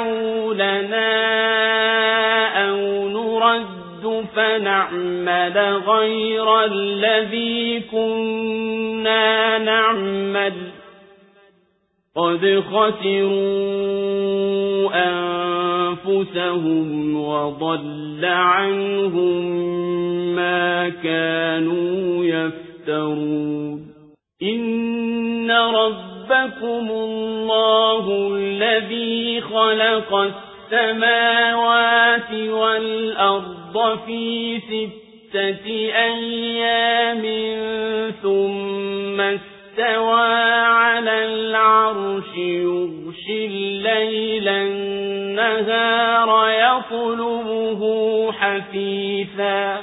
فيشفعوا لنا أو نرد فنعمل غير الذي كنا نعمل قد خسروا أنفسهم وضل عنهم ما كانوا يفترون إن ربكم الله الذي خلق السماوات والأرض في ستة أيام ثم استوى على العرش يغشي الليل النهار يطلبه حثيثا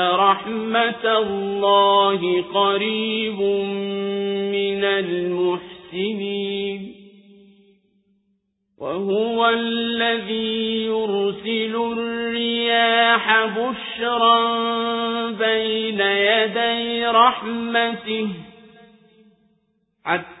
رحمة الله قريب من المحسنين. وهو الذي يرسل الرياح بشرا بين يدي رحمته حتى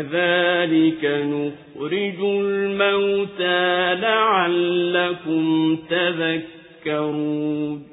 كذلك نخرج الموتى لعلكم تذكرون